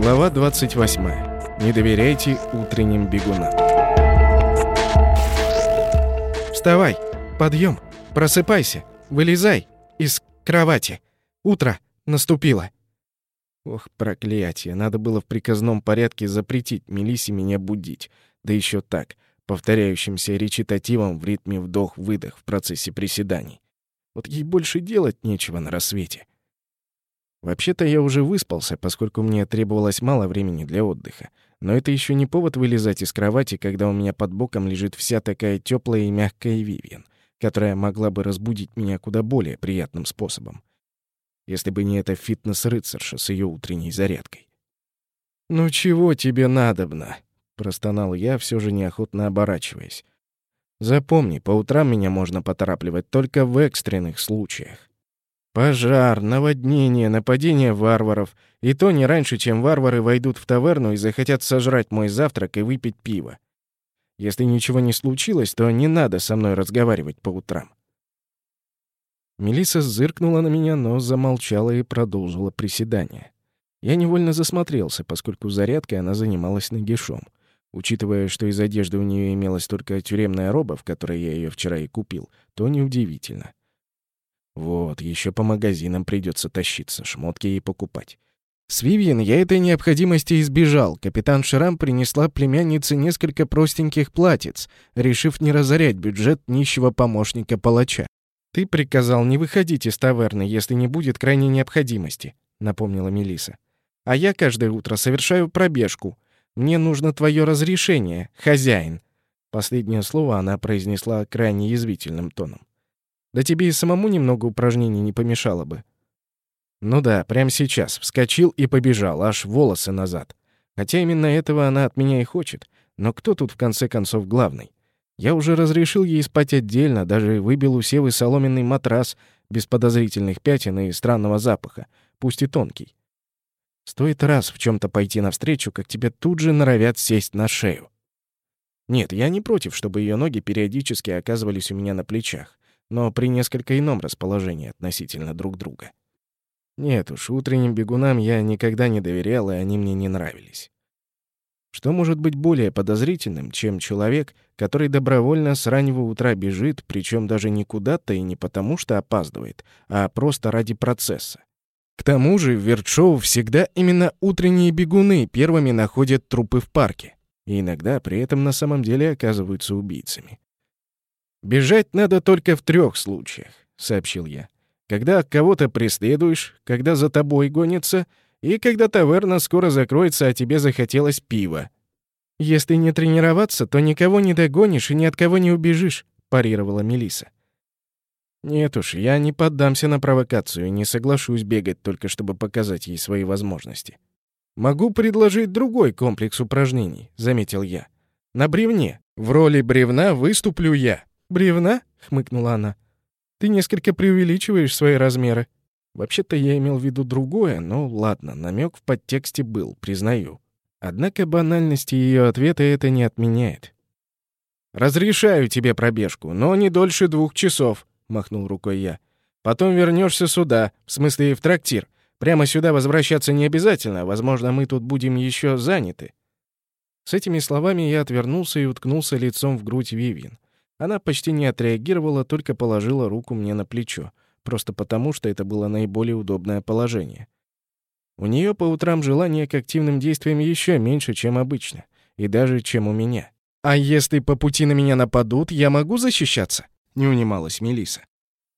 Глава 28. Не доверяйте утренним бегунам. Вставай! Подъем! Просыпайся! Вылезай! Из кровати! Утро наступило! Ох, проклятие! Надо было в приказном порядке запретить Мелисе меня будить. Да еще так, повторяющимся речитативом в ритме вдох-выдох в процессе приседаний. Вот ей больше делать нечего на рассвете. Вообще-то я уже выспался, поскольку мне требовалось мало времени для отдыха. Но это еще не повод вылезать из кровати, когда у меня под боком лежит вся такая теплая и мягкая Вивиан, которая могла бы разбудить меня куда более приятным способом. Если бы не эта фитнес-рыцарша с ее утренней зарядкой. «Ну чего тебе надобно?» — простонал я, все же неохотно оборачиваясь. «Запомни, по утрам меня можно поторапливать только в экстренных случаях. Пожар, наводнение, нападение варваров. И то не раньше, чем варвары войдут в таверну и захотят сожрать мой завтрак и выпить пиво. Если ничего не случилось, то не надо со мной разговаривать по утрам. Мелиса зыркнула на меня, но замолчала и продолжила приседание. Я невольно засмотрелся, поскольку зарядкой она занималась нагишом. Учитывая, что из одежды у нее имелась только тюремная роба, в которой я ее вчера и купил, то неудивительно. Вот, еще по магазинам придется тащиться, шмотки ей покупать. С Вивьен я этой необходимости избежал. Капитан Шрам принесла племяннице несколько простеньких платьиц, решив не разорять бюджет нищего помощника-палача. «Ты приказал не выходить из таверны, если не будет крайней необходимости», — напомнила Мелиса. «А я каждое утро совершаю пробежку. Мне нужно твое разрешение, хозяин». Последнее слово она произнесла крайне язвительным тоном. Да тебе и самому немного упражнений не помешало бы. Ну да, прямо сейчас. Вскочил и побежал, аж волосы назад. Хотя именно этого она от меня и хочет. Но кто тут в конце концов главный? Я уже разрешил ей спать отдельно, даже выбил у Севы соломенный матрас без подозрительных пятен и странного запаха, пусть и тонкий. Стоит раз в чем то пойти навстречу, как тебе тут же норовят сесть на шею. Нет, я не против, чтобы ее ноги периодически оказывались у меня на плечах но при несколько ином расположении относительно друг друга. Нет уж, утренним бегунам я никогда не доверял, и они мне не нравились. Что может быть более подозрительным, чем человек, который добровольно с раннего утра бежит, причем даже не куда-то и не потому, что опаздывает, а просто ради процесса? К тому же в Вертшоу всегда именно утренние бегуны первыми находят трупы в парке, и иногда при этом на самом деле оказываются убийцами. «Бежать надо только в трех случаях», — сообщил я. «Когда кого-то преследуешь, когда за тобой гонится, и когда таверна скоро закроется, а тебе захотелось пива». «Если не тренироваться, то никого не догонишь и ни от кого не убежишь», — парировала Мелиса. «Нет уж, я не поддамся на провокацию и не соглашусь бегать только чтобы показать ей свои возможности». «Могу предложить другой комплекс упражнений», — заметил я. «На бревне. В роли бревна выступлю я». «Бревна?» — хмыкнула она. «Ты несколько преувеличиваешь свои размеры». Вообще-то я имел в виду другое, но ладно, намек в подтексте был, признаю. Однако банальности ее ответа это не отменяет. «Разрешаю тебе пробежку, но не дольше двух часов», — махнул рукой я. «Потом вернешься сюда, в смысле в трактир. Прямо сюда возвращаться не обязательно, возможно, мы тут будем еще заняты». С этими словами я отвернулся и уткнулся лицом в грудь Вивьен. Она почти не отреагировала, только положила руку мне на плечо, просто потому, что это было наиболее удобное положение. У нее по утрам желание к активным действиям еще меньше, чем обычно, и даже чем у меня. «А если по пути на меня нападут, я могу защищаться?» — не унималась Мелиса.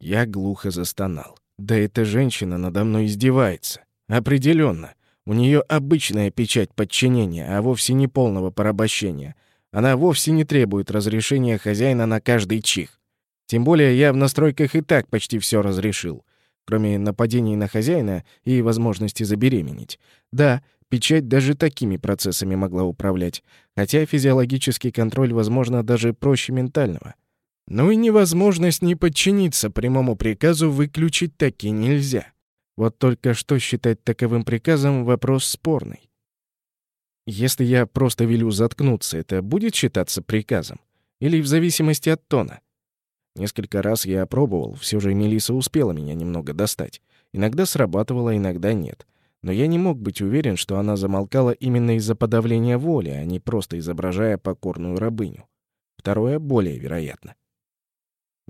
Я глухо застонал. «Да эта женщина надо мной издевается. Определенно. У нее обычная печать подчинения, а вовсе не полного порабощения — она вовсе не требует разрешения хозяина на каждый чих. Тем более я в настройках и так почти все разрешил, кроме нападений на хозяина и возможности забеременеть. Да, печать даже такими процессами могла управлять, хотя физиологический контроль, возможно, даже проще ментального. Ну и невозможность не подчиниться прямому приказу выключить таки нельзя. Вот только что считать таковым приказом — вопрос спорный. Если я просто велю заткнуться, это будет считаться приказом? Или в зависимости от тона? Несколько раз я опробовал, все же Мелиса успела меня немного достать. Иногда срабатывало, иногда нет. Но я не мог быть уверен, что она замолкала именно из-за подавления воли, а не просто изображая покорную рабыню. Второе более вероятно.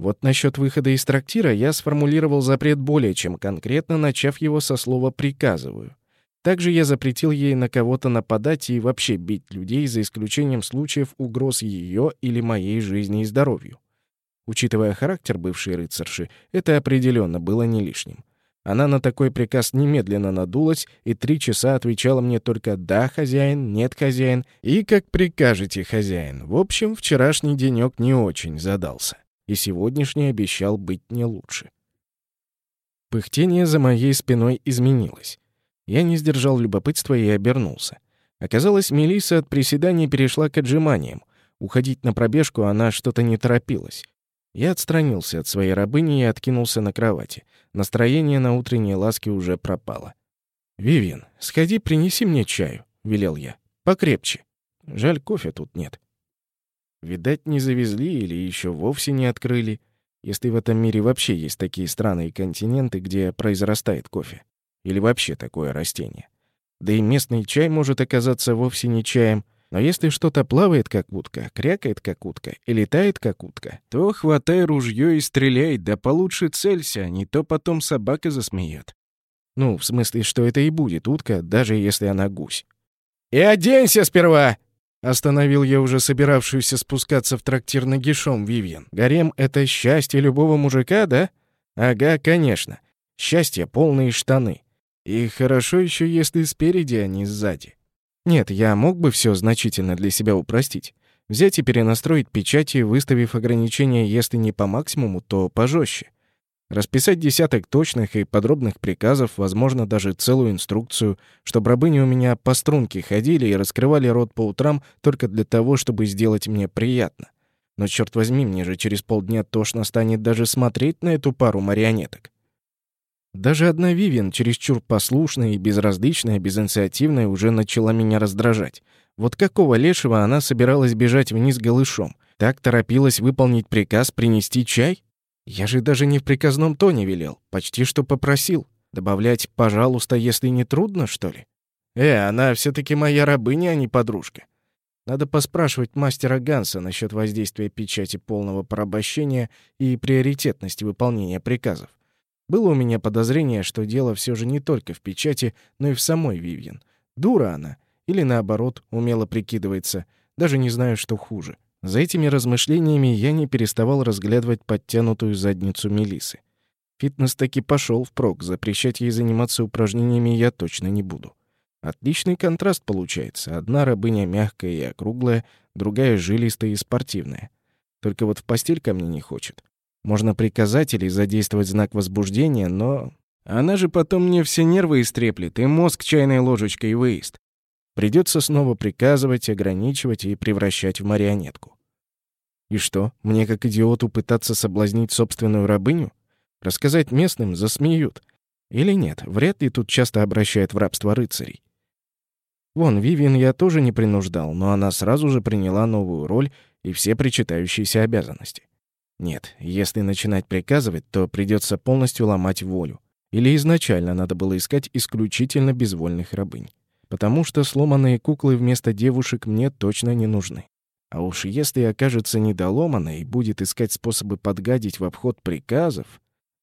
Вот насчет выхода из трактира я сформулировал запрет более чем конкретно, начав его со слова «приказываю». Также я запретил ей на кого-то нападать и вообще бить людей, за исключением случаев угроз ее или моей жизни и здоровью. Учитывая характер бывшей рыцарши, это определенно было не лишним. Она на такой приказ немедленно надулась и три часа отвечала мне только «да, хозяин», «нет, хозяин» и «как прикажете, хозяин». В общем, вчерашний денек не очень задался, и сегодняшний обещал быть не лучше. Пыхтение за моей спиной изменилось. Я не сдержал любопытства и обернулся. Оказалось, Мелиса от приседаний перешла к отжиманиям. Уходить на пробежку она что-то не торопилась. Я отстранился от своей рабыни и откинулся на кровати. Настроение на утренние ласки уже пропало. «Вивин, сходи, принеси мне чаю», — велел я. «Покрепче. Жаль, кофе тут нет». Видать, не завезли или еще вовсе не открыли, если в этом мире вообще есть такие страны и континенты, где произрастает кофе. Или вообще такое растение. Да и местный чай может оказаться вовсе не чаем, но если что-то плавает, как утка, крякает, как утка, и летает, как утка, то хватай ружье и стреляй, да получше целься, не то потом собака засмеет. Ну, в смысле, что это и будет утка, даже если она гусь. «И оденься сперва!» Остановил я уже собиравшуюся спускаться в трактир нагишом Вивьен. Гарем — это счастье любого мужика, да? Ага, конечно. Счастье — полные штаны. И хорошо еще, если спереди, а не сзади. Нет, я мог бы все значительно для себя упростить. Взять и перенастроить печати, выставив ограничения, если не по максимуму, то пожестче. Расписать десяток точных и подробных приказов, возможно, даже целую инструкцию, чтобы рабыни у меня по струнке ходили и раскрывали рот по утрам только для того, чтобы сделать мне приятно. Но, черт возьми, мне же через полдня тошно станет даже смотреть на эту пару марионеток. Даже одна Вивиан, чересчур послушная и безразличная, безинициативная, уже начала меня раздражать. Вот какого лешего она собиралась бежать вниз голышом? Так торопилась выполнить приказ принести чай? Я же даже не в приказном тоне велел, почти что попросил. Добавлять «пожалуйста», если не трудно, что ли? Э, она все таки моя рабыня, а не подружка. Надо поспрашивать мастера Ганса насчет воздействия печати полного порабощения и приоритетности выполнения приказов. Было у меня подозрение, что дело все же не только в печати, но и в самой Вивьен. Дура она. Или наоборот, умело прикидывается. Даже не знаю, что хуже. За этими размышлениями я не переставал разглядывать подтянутую задницу Мелисы. Фитнес таки пошел впрок, запрещать ей заниматься упражнениями я точно не буду. Отличный контраст получается. Одна рабыня мягкая и округлая, другая жилистая и спортивная. Только вот в постель ко мне не хочет. Можно приказать или задействовать знак возбуждения, но... Она же потом мне все нервы истреплет, и мозг чайной ложечкой выезд. Придется снова приказывать, ограничивать и превращать в марионетку. И что, мне как идиоту пытаться соблазнить собственную рабыню? Рассказать местным засмеют. Или нет, вряд ли тут часто обращают в рабство рыцарей. Вон, Вивиан я тоже не принуждал, но она сразу же приняла новую роль и все причитающиеся обязанности. Нет, если начинать приказывать, то придется полностью ломать волю. Или изначально надо было искать исключительно безвольных рабынь. Потому что сломанные куклы вместо девушек мне точно не нужны. А уж если окажется недоломанной и будет искать способы подгадить в обход приказов,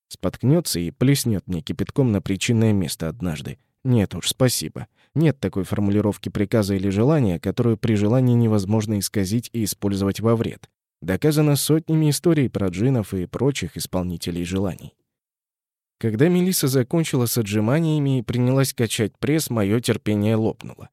споткнется и плеснет мне кипятком на причинное место однажды. Нет уж, спасибо. Нет такой формулировки приказа или желания, которую при желании невозможно исказить и использовать во вред. Доказано сотнями историй про джинов и прочих исполнителей желаний. Когда Мелиса закончила с отжиманиями и принялась качать пресс, мое терпение лопнуло.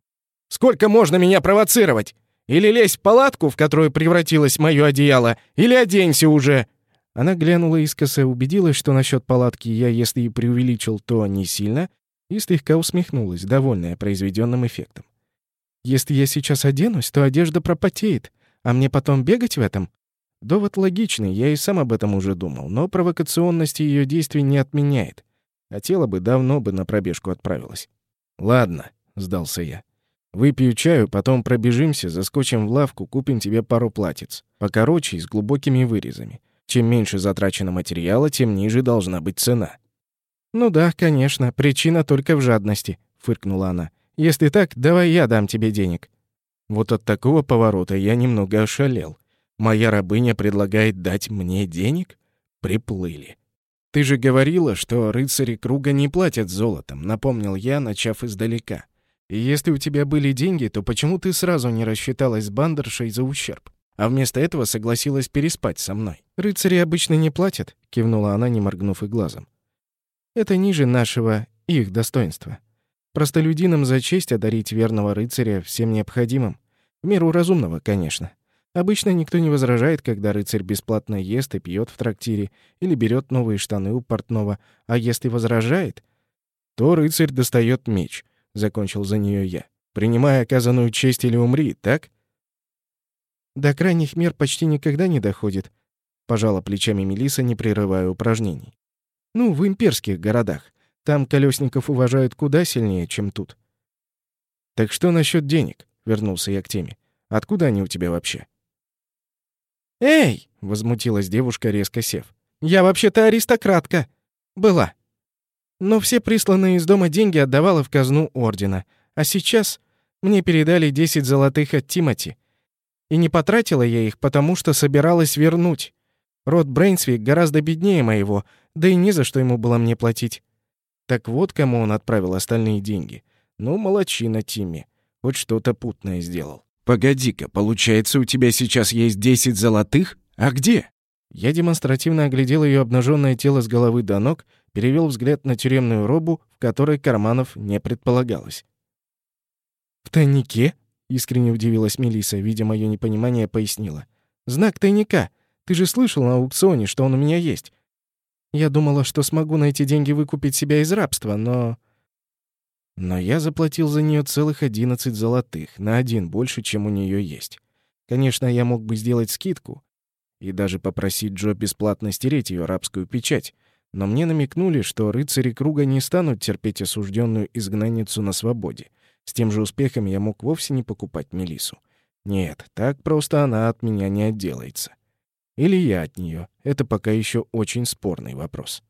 «Сколько можно меня провоцировать? Или лезь в палатку, в которую превратилось мое одеяло, или оденься уже!» Она глянула искоса, убедилась, что насчет палатки я, если и преувеличил, то не сильно, и слегка усмехнулась, довольная произведенным эффектом. «Если я сейчас оденусь, то одежда пропотеет, а мне потом бегать в этом? Довод логичный, я и сам об этом уже думал, но провокационность ее действий не отменяет. Хотела бы, давно бы на пробежку отправилась. «Ладно», — сдался я. «Выпью чаю, потом пробежимся, заскочим в лавку, купим тебе пару платьиц. Покороче и с глубокими вырезами. Чем меньше затрачено материала, тем ниже должна быть цена. «Ну да, конечно, причина только в жадности», — фыркнула она. «Если так, давай я дам тебе денег». Вот от такого поворота я немного ошалел. Моя рабыня предлагает дать мне денег? Приплыли. «Ты же говорила, что рыцари круга не платят золотом», — напомнил я, начав издалека. «И если у тебя были деньги, то почему ты сразу не рассчиталась с бандершей за ущерб, а вместо этого согласилась переспать со мной?» «Рыцари обычно не платят», — кивнула она, не моргнув и глазом. «Это ниже нашего, их достоинства. Простолюдинам за честь одарить верного рыцаря всем необходимым. В меру разумного, конечно. Обычно никто не возражает, когда рыцарь бесплатно ест и пьет в трактире или берет новые штаны у портного, а если возражает, то рыцарь достает меч, — закончил за нее я. Принимая оказанную честь или умри, так? До крайних мер почти никогда не доходит, — пожала плечами Мелиса, не прерывая упражнений. Ну, в имперских городах. Там колесников уважают куда сильнее, чем тут. Так что насчет денег? Вернулся я к теме. Откуда они у тебя вообще? «Эй!» — возмутилась девушка, резко сев. «Я вообще-то аристократка. Была. Но все присланные из дома деньги отдавала в казну ордена. А сейчас мне передали 10 золотых от Тимати. И не потратила я их, потому что собиралась вернуть. Род Брейнсвик гораздо беднее моего, да и не за что ему было мне платить. Так вот, кому он отправил остальные деньги. Ну, молочина Тимми. Хоть что-то путное сделал. «Погоди-ка, получается, у тебя сейчас есть десять золотых? А где?» Я демонстративно оглядел ее обнаженное тело с головы до ног, перевел взгляд на тюремную робу, в которой карманов не предполагалось. «В тайнике?» — искренне удивилась Мелиса, видя мое непонимание, пояснила. «Знак тайника. Ты же слышал на аукционе, что он у меня есть. Я думала, что смогу на эти деньги выкупить себя из рабства, но...» Но я заплатил за нее целых 11 золотых, на один больше, чем у нее есть. Конечно, я мог бы сделать скидку и даже попросить Джо бесплатно стереть ее рабскую печать, но мне намекнули, что рыцари круга не станут терпеть осужденную изгнанницу на свободе. С тем же успехом я мог вовсе не покупать Мелису. Нет, так просто она от меня не отделается. Или я от нее. Это пока еще очень спорный вопрос.